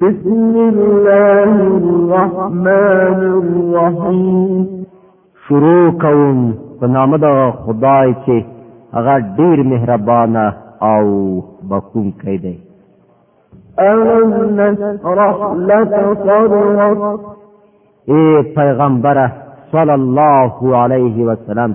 بسم الله الرحمن الرحیم شروع کوم په نام د خدای چې هغه ډیر مهربان او بخښونکی دی ألم نشرح لك صدرك اے پیغمبره صلی الله علیه وسلم